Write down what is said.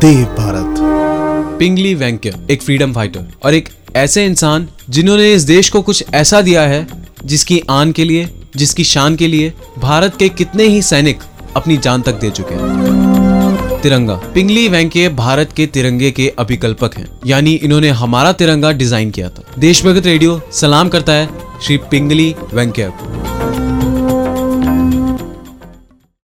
देव भारत। पिंगली वेंकय, एक freedom fighter और एक ऐसे इंसान जिन्होंने इस देश को कुछ ऐसा दिया है जिसकी आन के लिए, जिसकी शान के लिए भारत के कितने ही सैनिक अपनी जान तक दे चुके हैं। तिरंगा। पिंगली वेंकय भारत के तिरंगे के अभिकल्पक हैं। यानी इन्होंने हमारा तिरंगा डिज़ाइन किया था। देशभक्त रेडियो सलाम करता है श्री पिंगली वेंकय को।